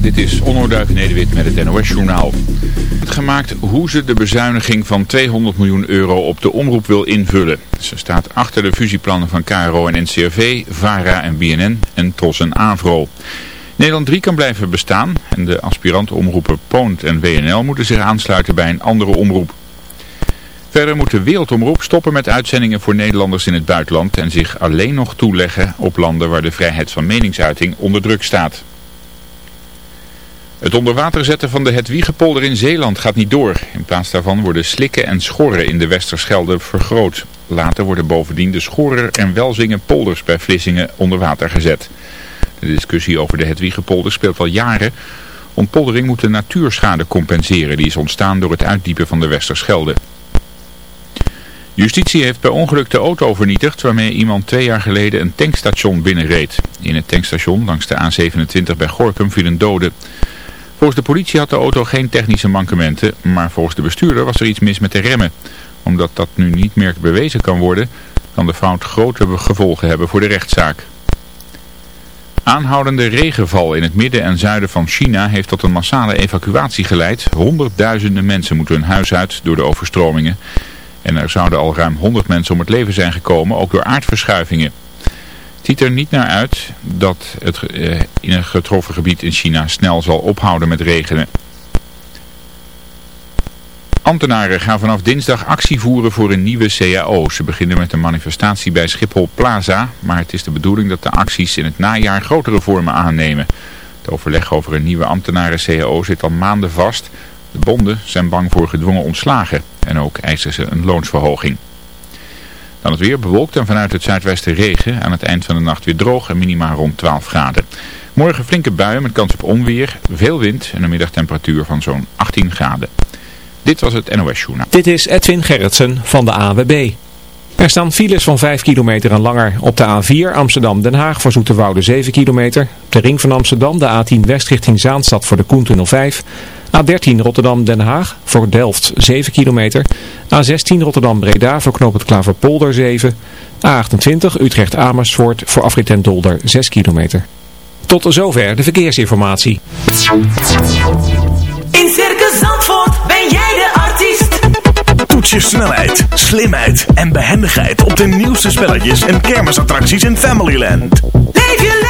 Dit is Onno Nederwit met het NOS-journaal. Het gemaakt hoe ze de bezuiniging van 200 miljoen euro op de omroep wil invullen. Ze staat achter de fusieplannen van KRO en NCRV, VARA en BNN en TROS en AVRO. Nederland 3 kan blijven bestaan en de aspirantomroepen Poont en WNL moeten zich aansluiten bij een andere omroep. Verder moet de Wereldomroep stoppen met uitzendingen voor Nederlanders in het buitenland en zich alleen nog toeleggen op landen waar de vrijheid van meningsuiting onder druk staat. Het onderwater zetten van de Hedwiegepolder in Zeeland gaat niet door. In plaats daarvan worden slikken en schorren in de Westerschelde vergroot. Later worden bovendien de schorren en welzingen polders bij Vlissingen onder water gezet. De discussie over de Hedwiegepolder speelt al jaren. Ontpoldering moet de natuurschade compenseren die is ontstaan door het uitdiepen van de Westerschelde. Justitie heeft per ongeluk de auto vernietigd waarmee iemand twee jaar geleden een tankstation binnenreed. In het tankstation langs de A27 bij Gorkum viel een dode. Volgens de politie had de auto geen technische mankementen, maar volgens de bestuurder was er iets mis met de remmen. Omdat dat nu niet meer bewezen kan worden, kan de fout grote gevolgen hebben voor de rechtszaak. Aanhoudende regenval in het midden en zuiden van China heeft tot een massale evacuatie geleid. Honderdduizenden mensen moeten hun huis uit door de overstromingen. En er zouden al ruim 100 mensen om het leven zijn gekomen, ook door aardverschuivingen. Ziet er niet naar uit dat het eh, in een getroffen gebied in China snel zal ophouden met regenen. Ambtenaren gaan vanaf dinsdag actie voeren voor een nieuwe CAO. Ze beginnen met een manifestatie bij Schiphol Plaza, maar het is de bedoeling dat de acties in het najaar grotere vormen aannemen. Het overleg over een nieuwe ambtenaren-CAO zit al maanden vast. De bonden zijn bang voor gedwongen ontslagen en ook eisen ze een loonsverhoging. Dan het weer bewolkt en vanuit het zuidwesten regen. Aan het eind van de nacht weer droog en minimaal rond 12 graden. Morgen flinke buien met kans op onweer, veel wind en een middagtemperatuur van zo'n 18 graden. Dit was het NOS Journaal. Dit is Edwin Gerritsen van de AWB. Er staan files van 5 kilometer en langer. Op de A4 Amsterdam-Den Haag voor Zoeterwoude 7 kilometer. De ring van Amsterdam de A10 West richting Zaanstad voor de Koentunnel 5. A13 Rotterdam-Den Haag voor Delft 7 kilometer. A16 Rotterdam-Breda voor knoop het Klaverpolder 7. A28 Utrecht-Amersfoort voor afrit Dolder 6 kilometer. Tot zover de verkeersinformatie. In Circus Zandvoort ben jij de artiest. Toets je snelheid, slimheid en behendigheid op de nieuwste spelletjes en kermisattracties in Familyland. Leef je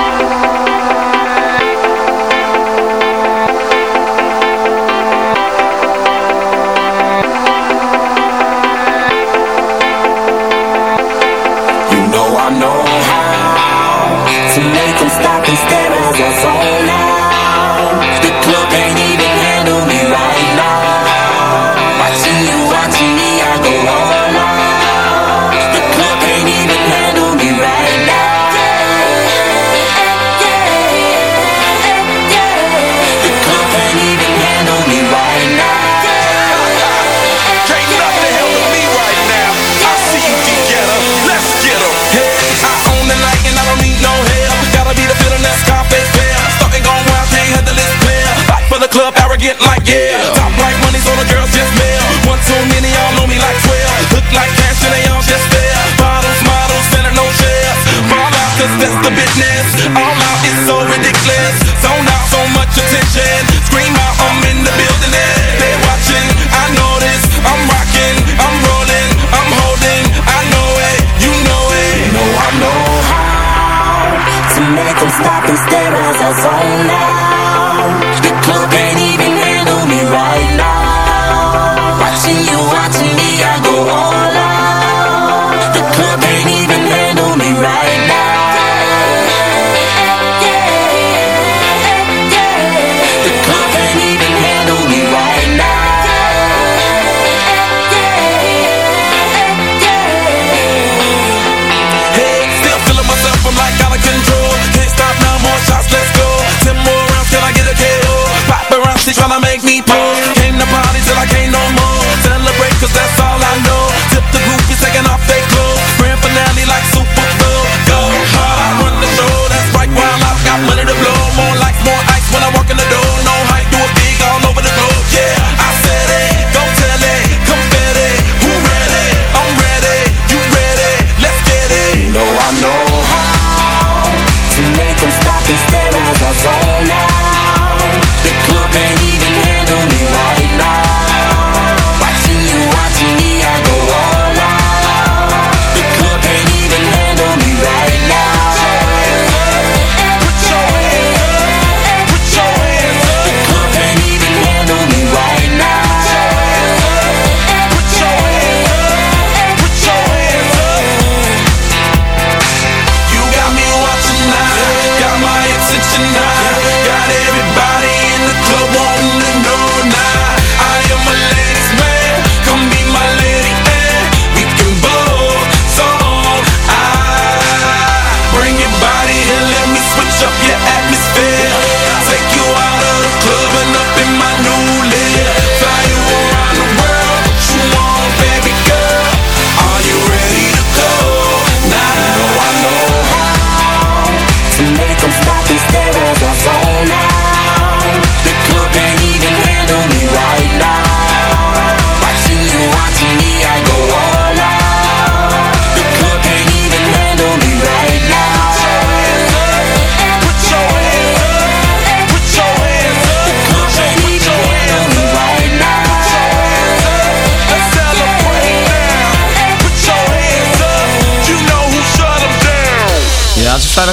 that's the business. All out is so ridiculous. Zone out so much attention. Scream out, I'm in the building. And they're watching, I know this. I'm rocking, I'm rolling, I'm holding. I know it, you know it. You know I know how to make them stop and stare as I zone out.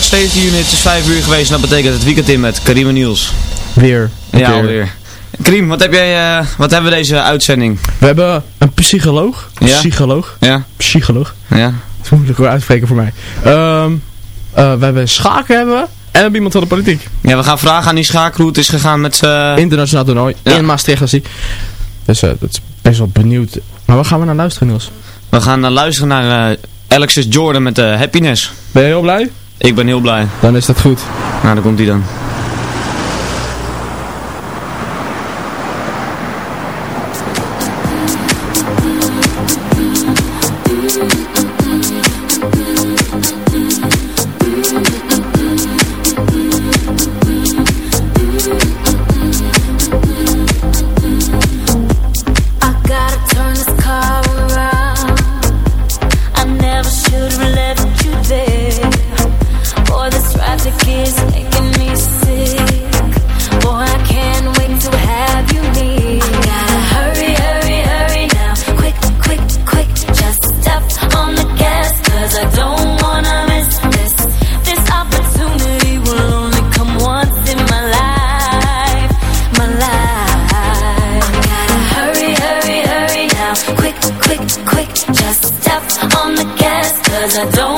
steeds. Het is 5 uur geweest en dat betekent het weekend in met Karim en Niels. Weer. Ja, weer alweer. Karim, wat, heb jij, eh, wat hebben we deze uitzending? We hebben een psycholoog. Een? Psycholoog. Ja. Psycholoog. Ja. Dat moet ik wel uitspreken voor mij. Ehm, eh, we hebben schaken hebben. En we hebben iemand van de politiek. Ja, we gaan vragen aan die schaker hoe het is gegaan met. Eh, Internationaal toernooi. In Maastricht als ik. Dus dat is best wel benieuwd. Maar waar gaan we naar luisteren, Niels? We gaan luisteren naar Alexis Jordan met de Happiness. Ben je heel blij? Ik ben heel blij. Dan is dat goed. Nou, dan komt hij dan. I don't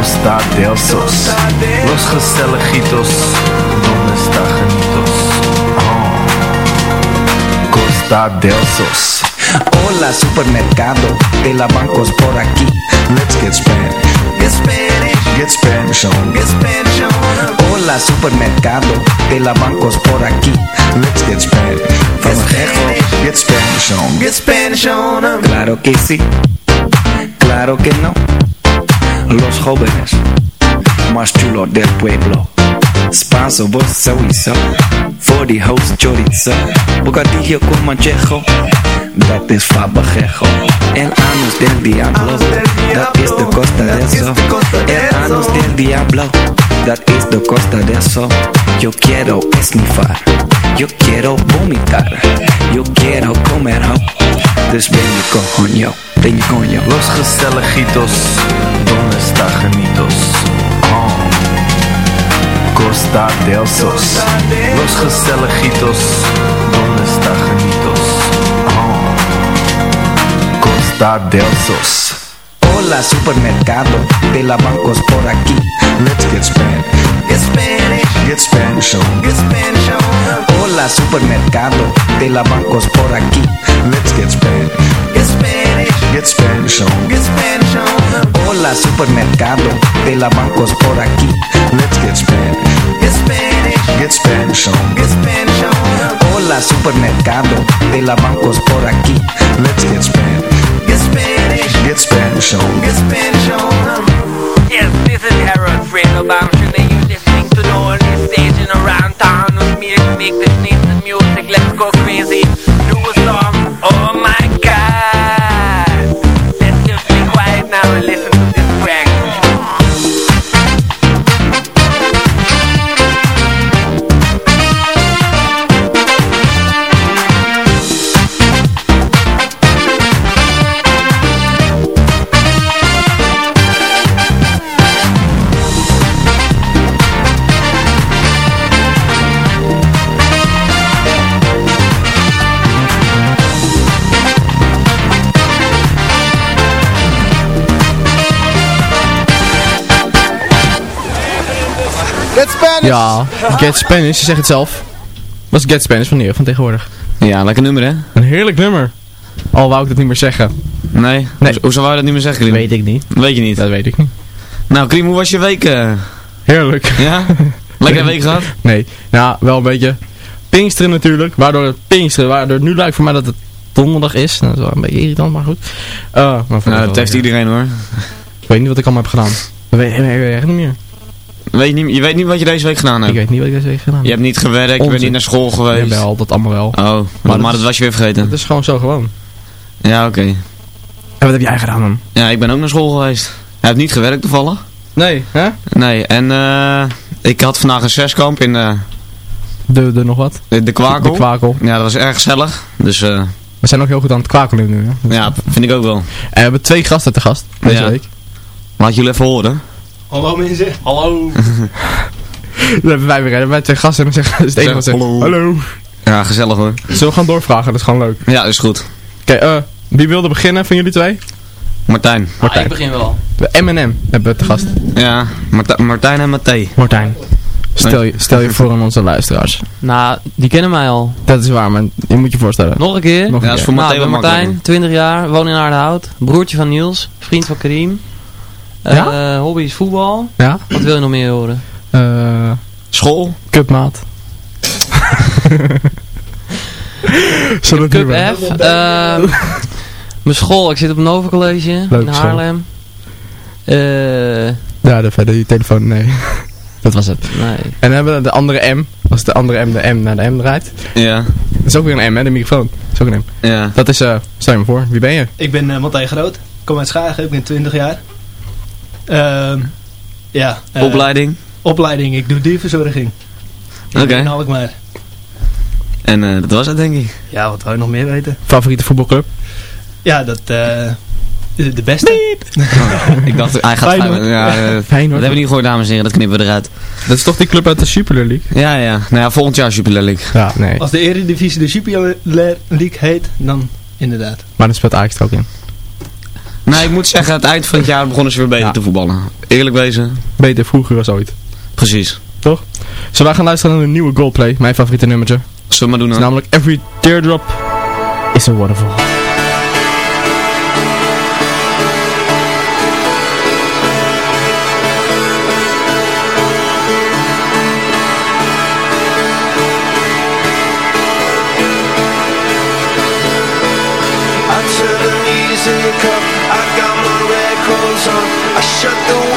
Oh. Costa del Sos. Los gezelligitos, donde está genitos? Oh. Costa del Sos. Hola supermercado, de la bancos por aquí. Let's get Spanish. Get Spanish. Get Spanish on. Get Spanish on. Hola supermercado, de la bancos por aquí. Let's get Spanish. From Get get Spanish on. Get Spanish on. Claro que sí. Claro que no. Los jóvenes más chulos del pueblo. Spanso, sowieso. Voor die host chorizo. Bocadillo con manchejo. Dat is fabajejo. El anus del diablo. Dat is de costa de eso. El anus del diablo. Dat is de costa de eso. Yo quiero esnifar. Yo quiero vomitar. Yo quiero comer ho. Dus ben je. Los gezelligitos, donde está genitos? Oh. Costa del Sos. Los gezelligitos, donde está genitos? Oh. Costa del Sos. Hola supermercado, de la bancos por aquí. Let's get Spanish. Get Spanish. Get Spanish on. Get Spanish on. Hola supermercado, de la bancos por aquí. Let's get Spanish. Get Spanish. Get Spanish on. Get Spanish on. Hola supermercado, de la bancos por aquí. Let's get Spanish. Get Spanish. Get Spanish on. Get Spanish on. Hola supermercado, de la bancos por aquí. Let's get Spanish. Get Spanish. Get Spanish on. Get Spanish on. Yes, this is Harold Fredo Bamshin and you're listening to the only station around town with me go crazy. Ja, Get Spanish, je zegt het zelf. Wat is Get Spanish van Nero van tegenwoordig? Ja, lekker nummer hè? Een heerlijk nummer. Al wou ik dat niet meer zeggen. Nee? nee. Hoe, hoe zou je dat niet meer zeggen, Krim? Weet ik niet. Weet je niet? Dat weet ik niet. Nou, Krim, hoe was je week? eh? Heerlijk. Ja? Lekker week gehad? Nee. Nou, wel een beetje Pinksteren natuurlijk. Waardoor het Pinksteren, waardoor het nu lijkt voor mij dat het donderdag is. Dat is wel een beetje irritant, maar goed. Uh, maar nou, dat heeft iedereen hoor. Ik weet niet wat ik allemaal heb gedaan. Dat weet ik echt niet meer. Weet je, niet, je weet niet wat je deze week gedaan hebt? Ik weet niet wat ik deze week gedaan heb. Je hebt niet gewerkt, Onzin. je bent niet naar school geweest? Jawel, dat allemaal wel. Oh, maar, maar, dat, dat was je weer vergeten? Dat is gewoon zo gewoon. Ja, oké. Okay. En wat heb jij gedaan dan? Ja, ik ben ook naar school geweest. Hij heeft niet gewerkt toevallig. Nee, hè? Nee, en uh, ik had vandaag een zeskamp in... Uh, de, de nog wat? De, de kwakel. De kwakel. Ja, dat was erg gezellig. Dus... Uh, we zijn ook heel goed aan het kwakelen nu, hè? Ja, vind ik ook wel. En we hebben twee gasten te gast deze ja. week. Laat jullie even horen. Hallo mensen. Hallo. Dan hebben wij weer hebben wij twee gasten en dan zeggen is het enige wat zegt. Hallo. Hallo. Ja, gezellig hoor. Zullen we gaan doorvragen? Dat is gewoon leuk. Ja, is goed. Oké, okay, uh, wie wilde beginnen van jullie twee? Martijn. Martijn. Ah, ik begin wel. De M&M hebben we te gast. Ja, Mart Martijn en Matthé. Martijn. Stel je, stel je voor aan onze luisteraars. Nou, die kennen mij al. Dat is waar, maar je moet je voorstellen. Nog een keer? Nog een ja, keer. Voor nou, Martijn, Martijn 20 jaar, woon in Aardehout. Broertje van Niels, vriend van Karim. Ja? Uh, hobby is voetbal. Ja? Wat wil je nog meer horen? Uh, School. Cupmaat. Cup, Cup F. Uh, mijn school, ik zit op Nova College Leuk in Haarlem. Uh, ja, de verder die telefoon, nee. dat was het. Nee. En dan hebben we de andere M. Als de andere M de M naar de M draait. Ja. Dat is ook weer een M, hè, de microfoon. Dat is ook een M. Ja. Dat is, uh, stel je me voor, wie ben je? Ik ben uh, Matthij Groot. Ik kom uit Schagen, ik ben 20 jaar. Uh, ja. opleiding? Opleiding, ik doe dierverzorging. Oké. Okay. In Alkmaar. En eh, dat was het denk ik. Ja, wat wil je nog meer weten? Favoriete voetbalclub? Ja, dat... eh de, de beste. ik dacht, hij gaat... Feyenoord. Ja, eh, Feyenoord. Dat hebben we niet gehoord, dames en heren. Dat knippen we eruit. Dat is toch die club uit de Super League? Ja, ja. Nou ja, volgend jaar Super League. Ja, nee. Als de Eredivisie de Super League heet, dan inderdaad. Maar dan speelt Ajax er ook in. Nee, ik moet zeggen, het eind van het jaar begonnen ze weer beter Ja. te voetballen. Eerlijk wezen. Beter vroeger als ooit. Precies. Toch? Zullen wij gaan luisteren naar een nieuwe Goldplay? Mijn favoriete nummertje. Zullen we maar doen Het dan? namelijk Every Teardrop is a Waterfall. Shut the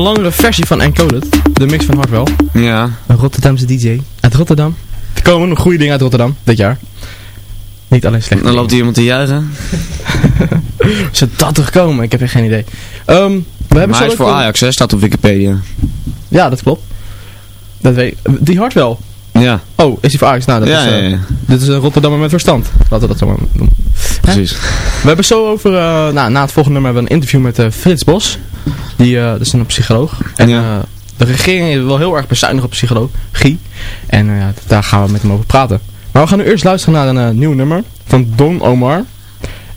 de langere versie van Encoded. De mix van Hardwell. Ja. Een Rotterdamse DJ. Uit Rotterdam. Er komen nog goede dingen uit Rotterdam, dit jaar. Niet alleen slechte Dan loopt hier iemand te juichen. Ze dat toch komen? Ik heb echt geen idee. Ehm, we hebben Maar zo hij is voor Ajax, hè? Staat op Wikipedia. Ja, dat klopt. Dat weet ik. Die Hardwell. Ja. Oh, is hij voor Ajax? Nou, dat Ja, is, eh, ja, ja. Dit is een Rotterdammer met verstand. Laten we dat zo maar doen. Precies. We hebben zo over, eh, nou, na het volgende nummer hebben we een interview met eh, Frits Bos. Die eh, dat is een psycholoog. En eh, de regering is wel heel erg bezuinig op psychologie. En eh, ja, daar gaan we met hem over praten. Maar we gaan nu eerst luisteren naar een eh, nieuw nummer van Don Omar.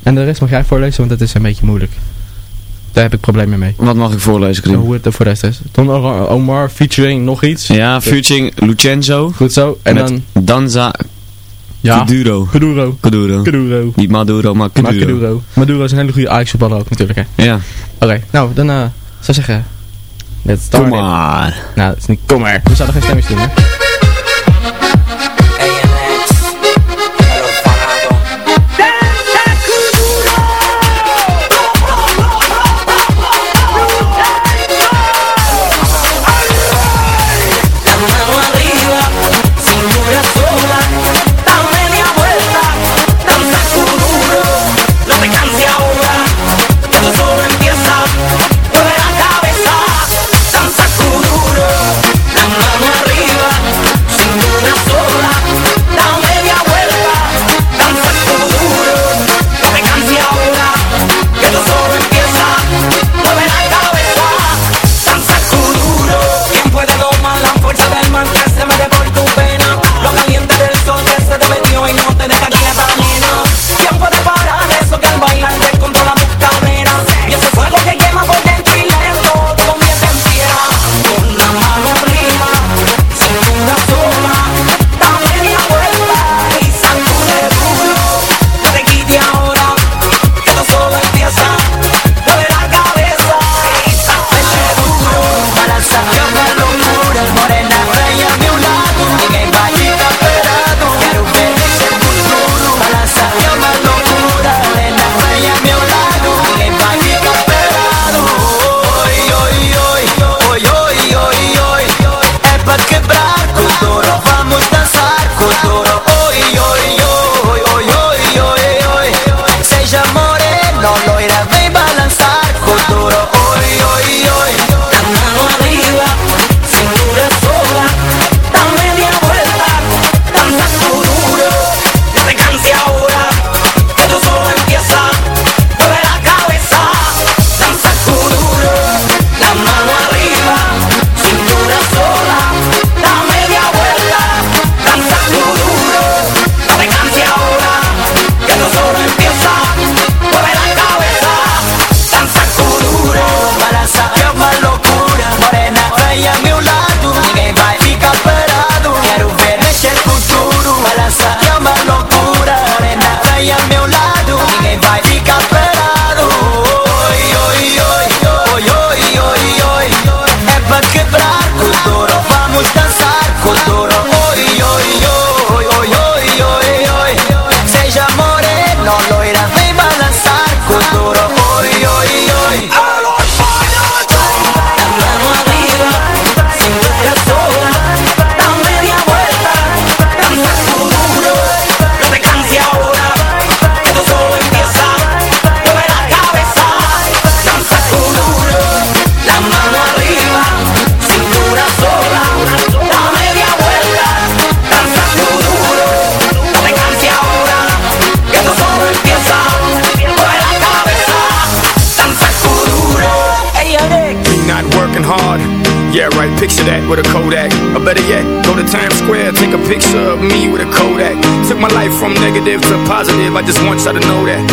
En de rest mag jij voorlezen, want dat is een beetje moeilijk. Daar heb ik problemen mee. Wat mag ik voorlezen, Karim? Hoe het er voor de rest is. Don Omar, featuring nog iets. Ja, featuring Lucenzo. Goed zo. En dan... Danza Ja. Kuduro. Kuduro. Kuduro. Kuduro. Niet Maduro, maar Kuduro. Maar Kuduro. Maduro is een hele goede Ajax voetballer ook natuurlijk hè. Ja. Oké, nou dan eh zou ik zeggen. Let's start Kom maar. Nou, dat is niet kom maar. We zouden geen stemmers doen hè. Just want y'all to know that.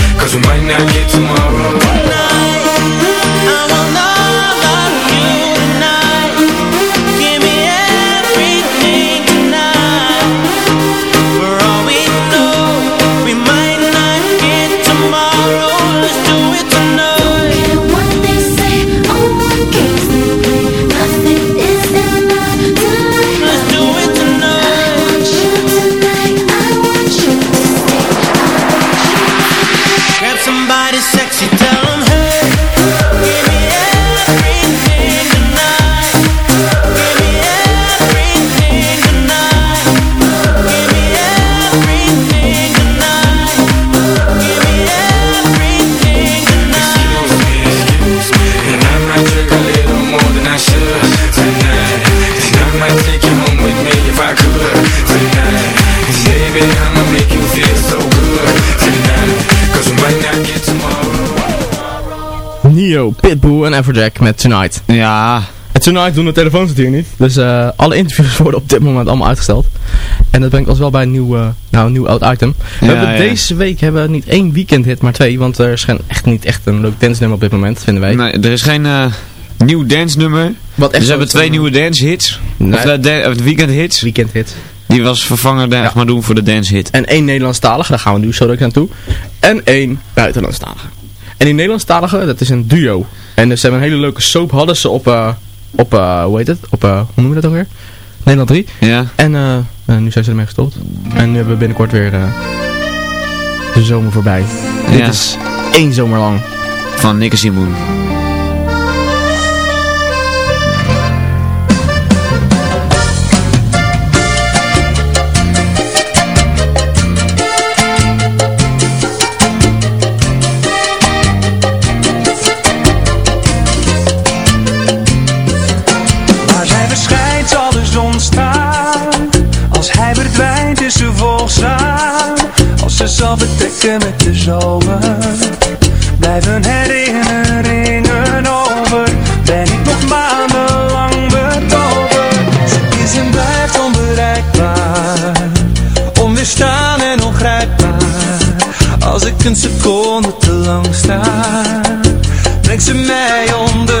Cause we might not get tomorrow. Pitbull en Everjack met Tonight. Ja. En Tonight doen de telefoons natuurlijk niet. Dus eh, alle interviews worden op dit moment allemaal uitgesteld. En dat brengt ons wel bij een nieuw, eh, nou, een nieuw oud item. We Ja, hebben ja. deze week hebben we niet één weekendhit, maar twee. Want er is geen, echt niet echt een leuk dance nummer op dit moment, vinden wij. Nee, er is geen eh, nieuw dance nummer. Wat echt dus we hebben twee nieuwe dance hits. Nee. Of, de, de, of de weekend hits. Weekend hit. Die was vervangen denk maar doen voor de dance hit. En één Nederlandstalige, daar gaan we nu zo direct naartoe. En één buitenlandstalige. En die Nederlandstalige, dat is een duo. En dus ze hebben een hele leuke soap, hadden ze op, eh, op eh, hoe heet het? Op, eh, hoe noemen we dat ook weer? Nederland 3. Ja. En nu zijn ze ermee gestopt. En nu hebben we binnenkort weer de zomer voorbij. Ja. Dit is één zomer lang. Van Nick Simon. Ze zal bedekken met de zomer. Blijven herinneringen over. Ben ik nog maandenlang betoverd? Ze is en blijft onbereikbaar. Onweerstaan en ongrijpbaar. Als ik een seconde te lang sta Brengt ze mij onder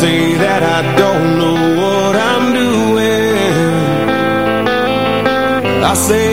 say that I don't know what I'm doing. I say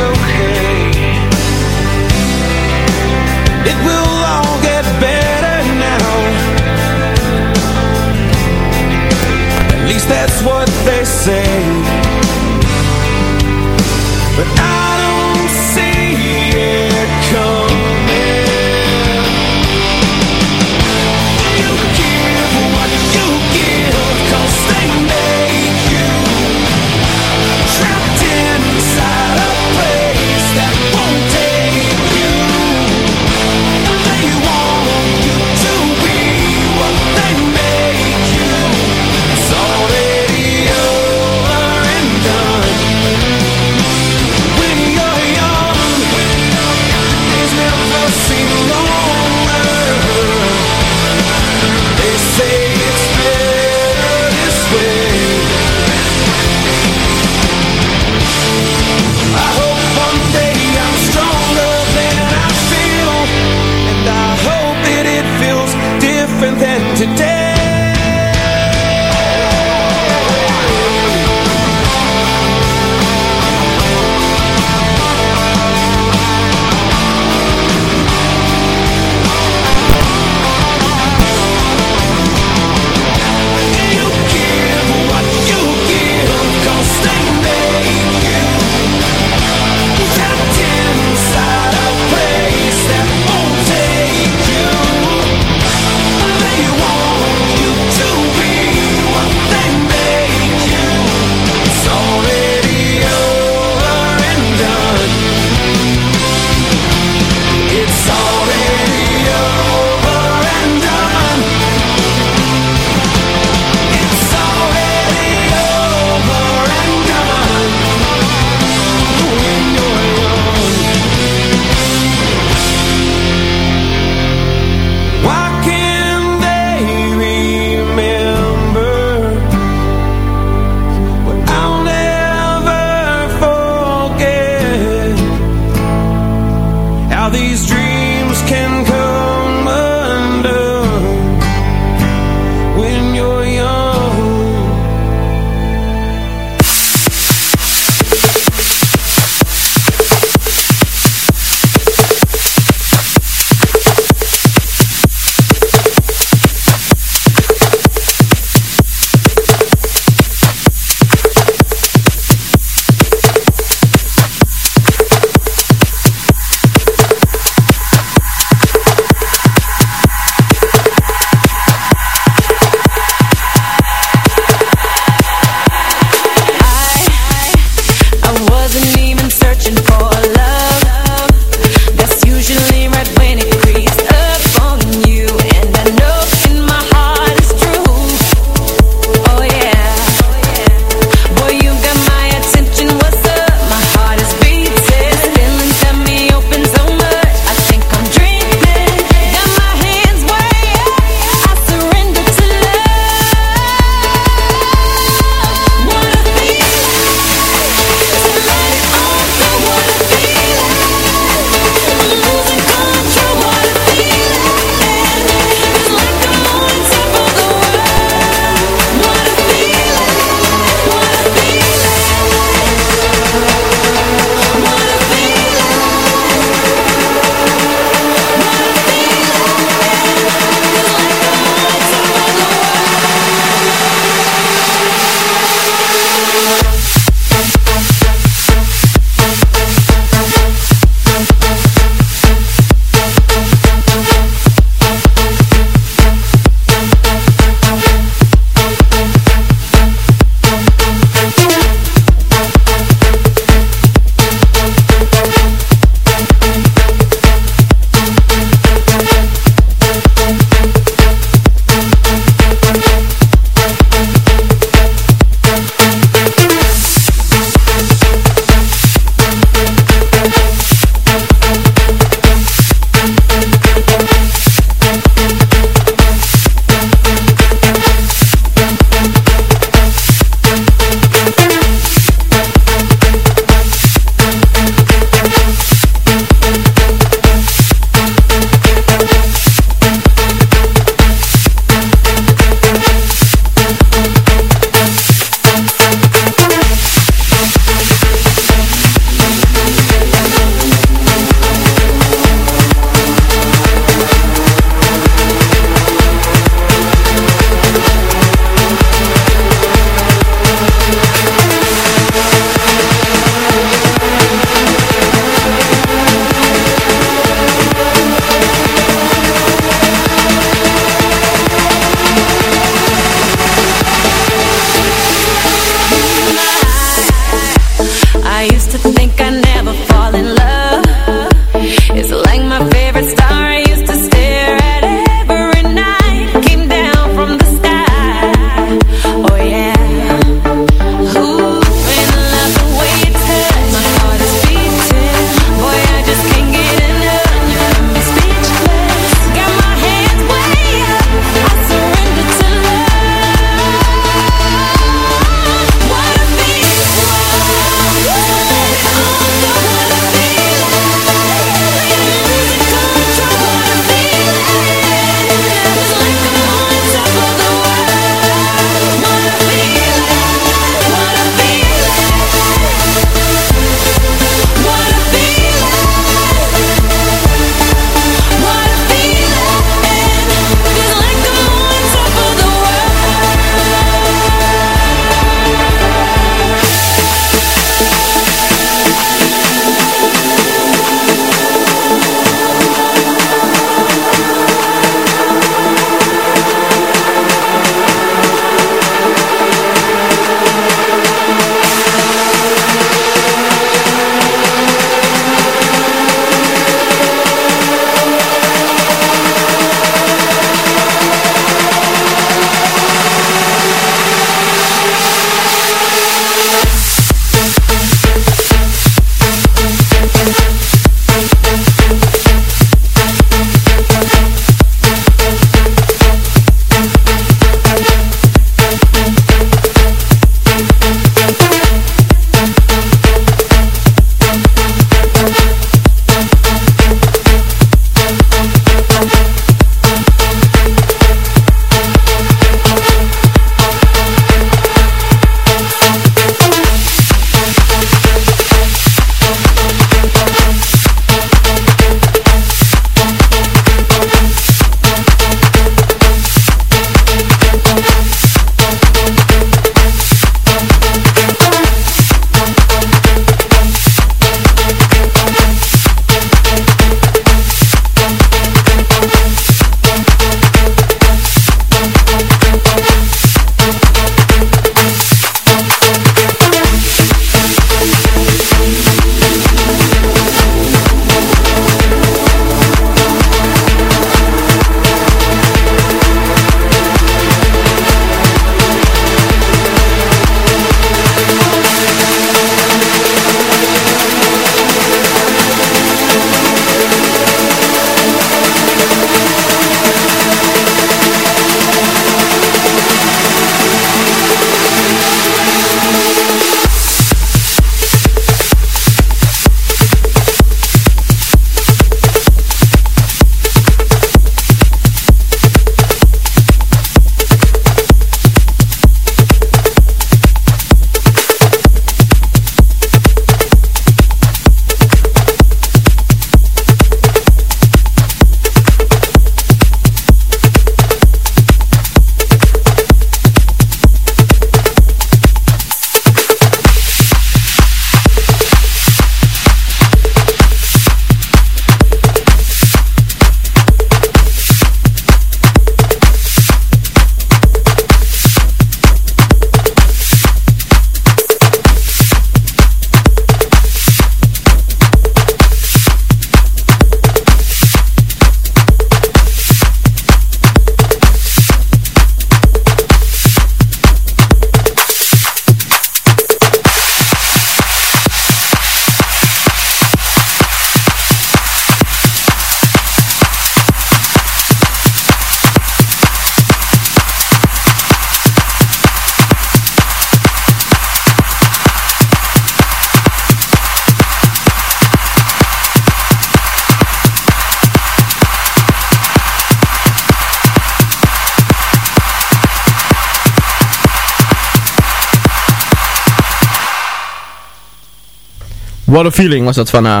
What a Feeling was dat van, eh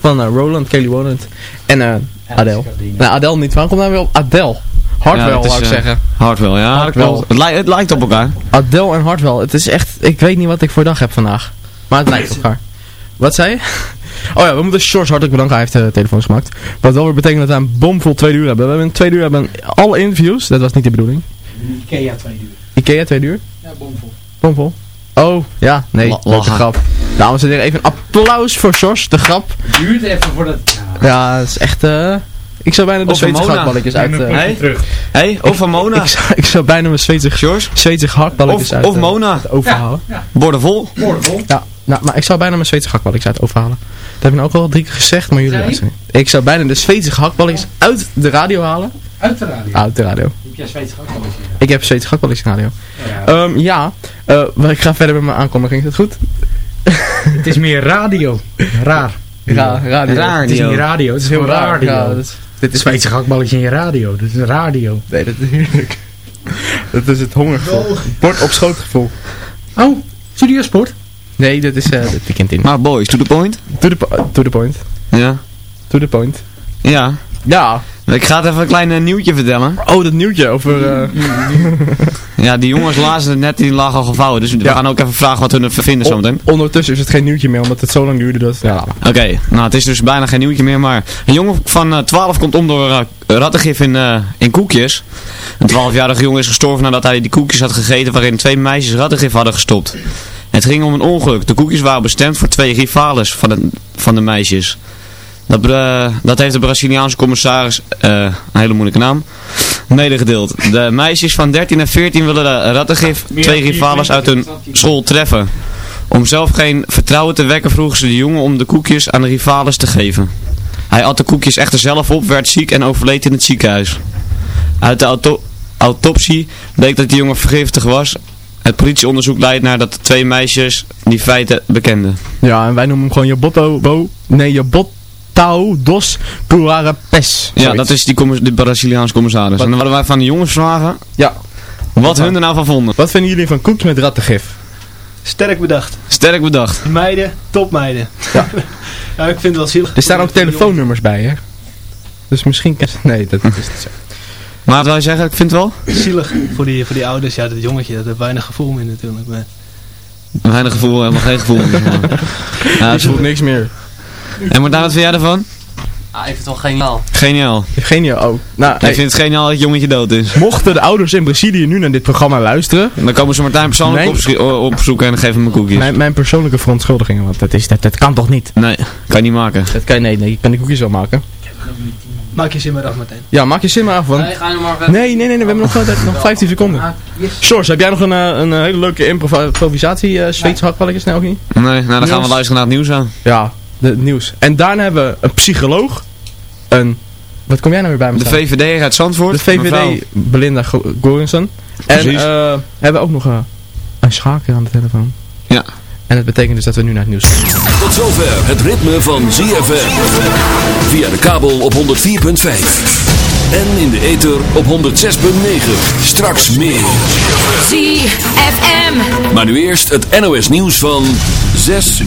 van eh, Roland, Kelly Rowland en eh Adele. Nou, Adele niet van, komt nou weer op Adele. Hardwell, Ja, wou ik zeggen. Hardwell, ja. Hardwell. Het, li- het lijkt op elkaar. Adele en Hardwell. Het is echt, ik weet niet wat ik voor dag heb vandaag. Maar het lijkt op elkaar. Wat zei je? Oh ja, we moeten George hartelijk bedanken. Hij heeft de telefoons gemaakt. Wat wel weer betekent dat we een bomvol twee uur hebben. We hebben in twee uur hebben alle interviews. Dat was niet de bedoeling. Ikea twee uur. Ikea twee uur. Ja, bomvol. Bomvol. Oh, ja. Nee, leuke grap. Dames en heren, even een applaus voor George, de grap. Duurt even voordat... Ja, het is echt... eh ik zou bijna de Zweedse gehaktballetjes uit... eh, Hey? Hey, over Mona. ik, zou, ik zou bijna mijn Zweedse, George? Zweedse gehaktballetjes Of, uit... of eh, Mona. overhalen. Borden vol. Ja, nou, maar ik zou bijna mijn Zweedse gehaktballetjes uit overhalen. Dat heb ik nou ook al drie keer gezegd, maar jullie luisteren niet. Ik zou bijna de Zweedse gehaktballetjes uit de radio halen. Uit de radio. Uit de radio. Zweedse? Ik heb Zweedse radio. Ja. Ehm, ja, eh, maar ik ga verder met mijn aankondiging. Is dat goed? Het is meer radio. Raar. Ja, radio. Het is niet radio, het is heel raar. Ja, dat is, dit is Zweedse gehaktballetje in je radio. Dat is een radio. Nee, dat is heerlijk. dat is het hongergevoel. Bord op schootgevoel. Oh, studiosport? Nee, dat is eh het weekend in. Maar boys, to the point. To the, po- to the point. Ja. To the point. Ja. Ja. Ik ga het even een klein eh, nieuwtje vertellen. Oh, dat nieuwtje over... eh, Ja, die jongens lazen het net, die lagen al gevouwen. Dus we Ja. gaan ook even vragen wat hun ervan vinden zometeen. ondertussen is het geen nieuwtje meer, omdat het zo lang duurde dat... Ja. Oké, nou het is dus bijna geen nieuwtje meer, maar een jongen van eh, 12 komt om door eh, rattengif in, eh, in koekjes. Een 12-jarige jongen is gestorven nadat hij die koekjes had gegeten waarin twee meisjes rattengif hadden gestopt. Het ging om een ongeluk. De koekjes waren bestemd voor twee rivales van de, van de meisjes. Dat, eh, dat heeft de Braziliaanse commissaris, eh, een hele moeilijke naam, medegedeeld. De meisjes van 13 en 14 willen de rattengif twee rivales uit hun school treffen. Om zelf geen vertrouwen te wekken vroegen ze de jongen om de koekjes aan de rivales te geven. Hij at de koekjes echter zelf op, werd ziek en overleed in het ziekenhuis. Uit de auto- autopsie bleek dat de jongen vergiftig was. Het politieonderzoek leidt naar dat de twee meisjes die feiten bekenden. Ja, en wij noemen hem gewoon Jabotto... Bo, nee, Jabotau dos Pes. Ja, dat is die, de Braziliaanse commissaris. En dan willen wij van de jongens vragen Ja. wat hun er nou van vonden. Wat vinden jullie van koekjes met rattengif? Sterk bedacht. Sterk bedacht. Meiden, topmeiden. Ja. ja, ik vind het wel zielig. Er staan ook telefoonnummers bij, hè? Dus misschien... Nee, dat is niet zo. Maar wat wil je zeggen? Ik vind het wel Zielig voor die, voor die ouders. Ja, dat jongetje, dat heeft weinig gevoel meer natuurlijk. Maar weinig gevoel, helemaal geen gevoel. meer. ja, Ik voel niks meer. En Martijn, wat vind jij ervan? Ah, ik vind het wel geniaal. Geniaal. Geniaal ook. Nou, Ik hey, vind het geniaal dat het jongetje dood is. mochten de ouders in Brazilië nu naar dit programma luisteren... Dan komen ze Martijn persoonlijk opzoeken en geven hem een koekjes. Mijn, mijn persoonlijke verontschuldigingen, want dat, is, dat, dat kan toch niet? Nee, kan je niet maken. Dat kan je, nee, nee, je kan die koekjes wel maken. maak je zin maar af meteen. Ja, maak je zin maar af, want... Nee, ga je maar. Nee, nee, nee, nee, we hebben nog, gewoon- nog 15 seconden. George, heb jij nog een, eh, een hele leuke improvisatie, uh, Zweedse hakballetjes? Nee, ook niet? Nee, nou dan gaan we luisteren naar het nieuws aan. Ja, de, het nieuws. En daarna hebben we een psycholoog, een... Wat kom jij nou weer bij me De staan? VVD uit Zandvoort. De VVD, mevrouw. Belinda Go- Gorinson. En eh hebben we ook nog eh, een schaker aan de telefoon. Ja. En dat betekent dus dat we nu naar het nieuws gaan. Tot zover het ritme van ZFM. Via de kabel op 104.5. En in de ether op 106.9. Straks meer. ZFM. Maar nu eerst het NOS nieuws van 6